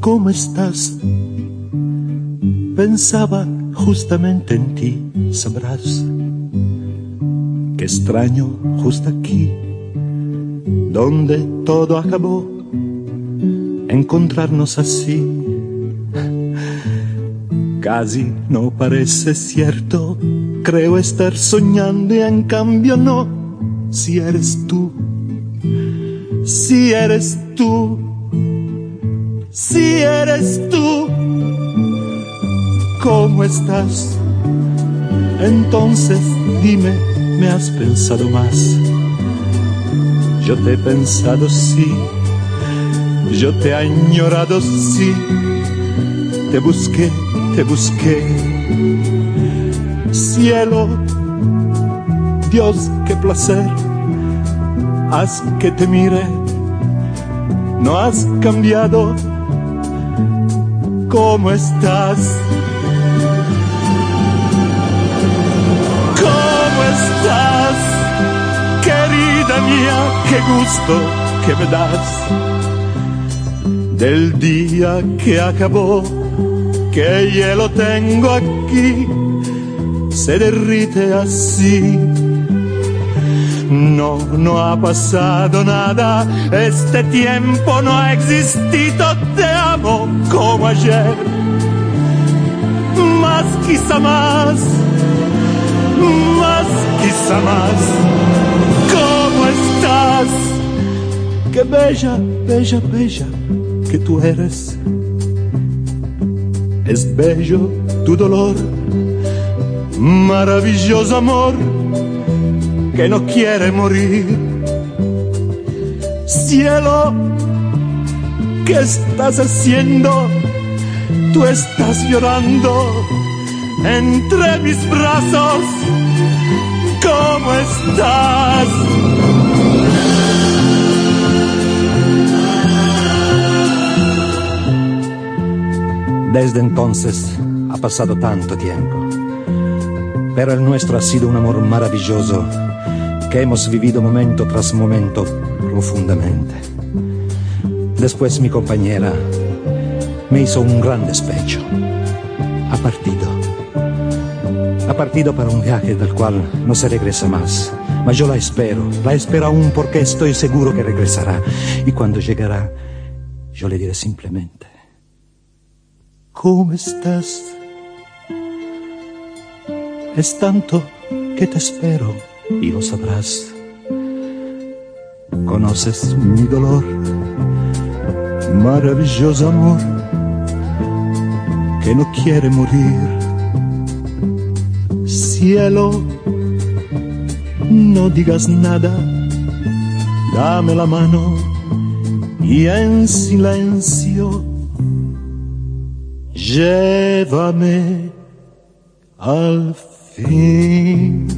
¿Cómo estás? Pensaba justamente en ti, sabrás. Qué extraño justo aquí, donde todo acabó, encontrarnos así. Casi no parece cierto, creo estar soñando y en cambio no, si eres tú, si eres tú si eres tú, ¿cómo estás? Entonces dime, ¿me has pensado más? Yo te he pensado sí, yo te he añorado sí, te busqué, te busqué. Cielo, Dios, qué placer, haz que te mire, no has cambiado ¿Cómo estás? ¿Cómo estás? Querida mía, qué gusto que me das del día que acabó, que ya lo tengo aquí, se derrite así. No, no ha pasado nada, este tiempo no ha existido, te amo como ayer. Más quizá más, más quizá más. ¿Cómo estás? Qué bella, bella, bella que tú eres. Es bello tu dolor, maravilloso amor que no quiere morir. Cielo, ¿qué estás haciendo? Tú estás llorando entre mis brazos. ¿Cómo estás? Desde entonces ha pasado tanto tiempo, pero el nuestro ha sido un amor maravilloso que hemos vivido momento tras momento profundamente. Después mi compañera me hizo un gran despecho. Ha partido. Ha partido para un viaje del cual no se regresa más. Mas yo la espero, la espero aún porque estoy seguro que regresará. Y cuando llegará, yo le diré simplemente, ¿cómo estás? Es tanto que te espero y lo sabrás. Conoces mi dolor, maravilloso amor, que no quiere morir. Cielo, no digas nada, dame la mano y en silencio llévame al fin.